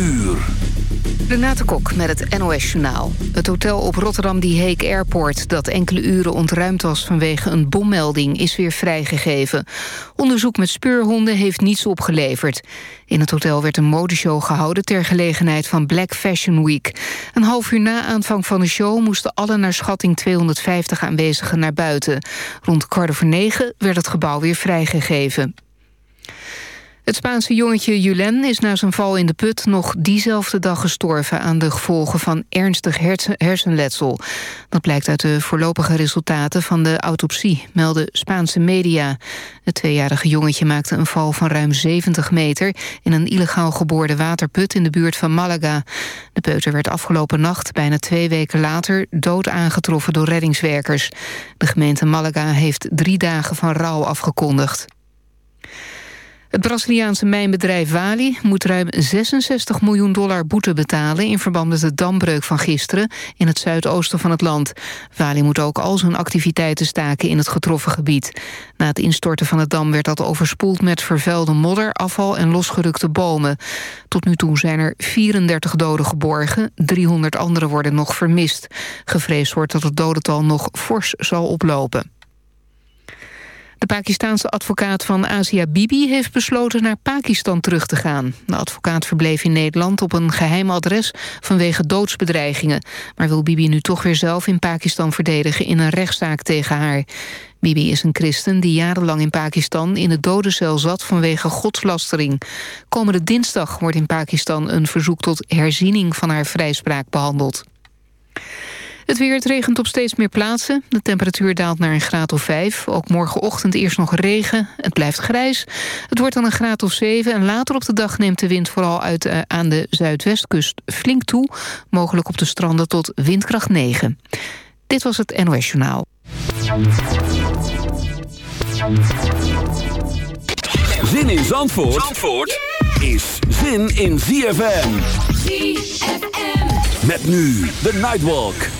uur. Renate Kok met het NOS Journaal. Het hotel op Rotterdam Die Heek Airport... dat enkele uren ontruimd was vanwege een bommelding... is weer vrijgegeven. Onderzoek met speurhonden heeft niets opgeleverd. In het hotel werd een modeshow gehouden... ter gelegenheid van Black Fashion Week. Een half uur na aanvang van de show... moesten alle naar schatting 250 aanwezigen naar buiten. Rond kwart over negen werd het gebouw weer vrijgegeven. Het Spaanse jongetje Julen is na zijn val in de put nog diezelfde dag gestorven aan de gevolgen van ernstig hersenletsel. Dat blijkt uit de voorlopige resultaten van de autopsie, melden Spaanse media. Het tweejarige jongetje maakte een val van ruim 70 meter in een illegaal geboorde waterput in de buurt van Malaga. De peuter werd afgelopen nacht, bijna twee weken later, dood aangetroffen door reddingswerkers. De gemeente Malaga heeft drie dagen van rouw afgekondigd. Het Braziliaanse mijnbedrijf Wali moet ruim 66 miljoen dollar boete betalen... in verband met de dambreuk van gisteren in het zuidoosten van het land. Wali moet ook al zijn activiteiten staken in het getroffen gebied. Na het instorten van de dam werd dat overspoeld met vervuilde modder... afval en losgerukte bomen. Tot nu toe zijn er 34 doden geborgen, 300 anderen worden nog vermist. Gevreesd wordt dat het dodental nog fors zal oplopen. De Pakistaanse advocaat van Asia Bibi heeft besloten naar Pakistan terug te gaan. De advocaat verbleef in Nederland op een geheim adres vanwege doodsbedreigingen. Maar wil Bibi nu toch weer zelf in Pakistan verdedigen in een rechtszaak tegen haar. Bibi is een christen die jarenlang in Pakistan in de dodencel zat vanwege godslastering. Komende dinsdag wordt in Pakistan een verzoek tot herziening van haar vrijspraak behandeld. Het weer, het regent op steeds meer plaatsen. De temperatuur daalt naar een graad of 5. Ook morgenochtend eerst nog regen. Het blijft grijs. Het wordt dan een graad of 7. En later op de dag neemt de wind vooral uit uh, aan de zuidwestkust flink toe. Mogelijk op de stranden tot windkracht 9. Dit was het NOS Journaal. Zin in Zandvoort, Zandvoort is zin in ZFM. ZFM. Met nu de Nightwalk.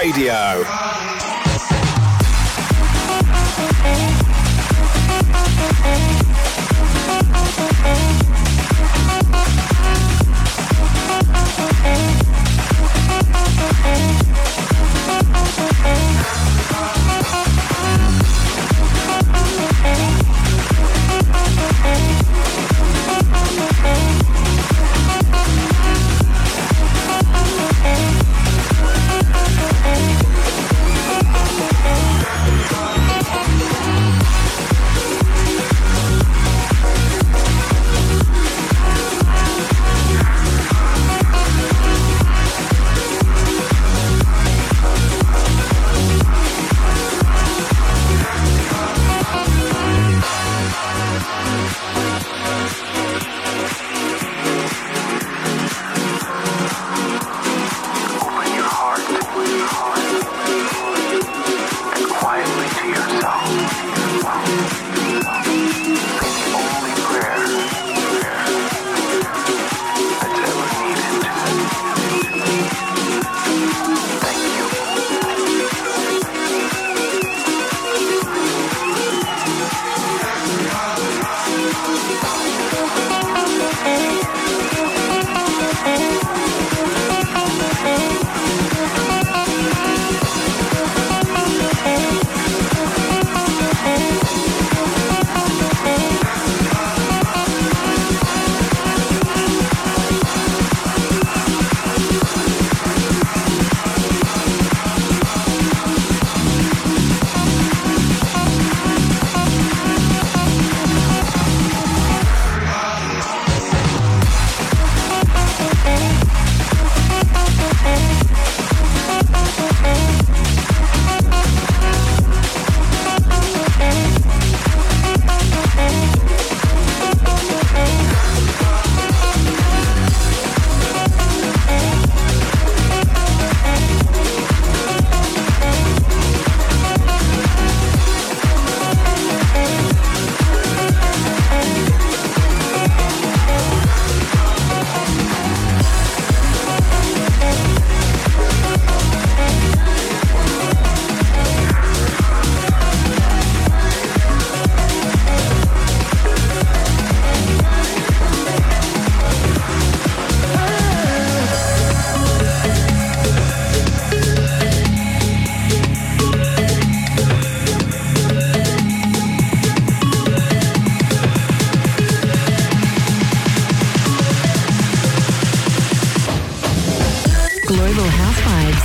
radio.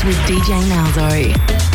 With DJ Malzo.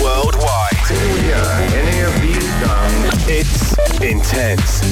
Worldwide. Can you hear any of these sounds? It's intense.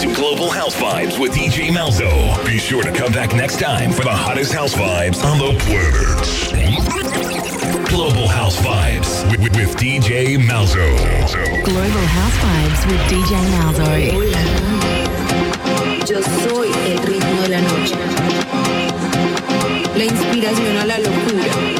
To Global House Vibes with DJ Malzo. Be sure to come back next time for the hottest house vibes on the planet. Global House Vibes with, with- with DJ Malzo. Global House Vibes with DJ Malzo. Yo soy el ritmo de la noche. La inspiración a la locura.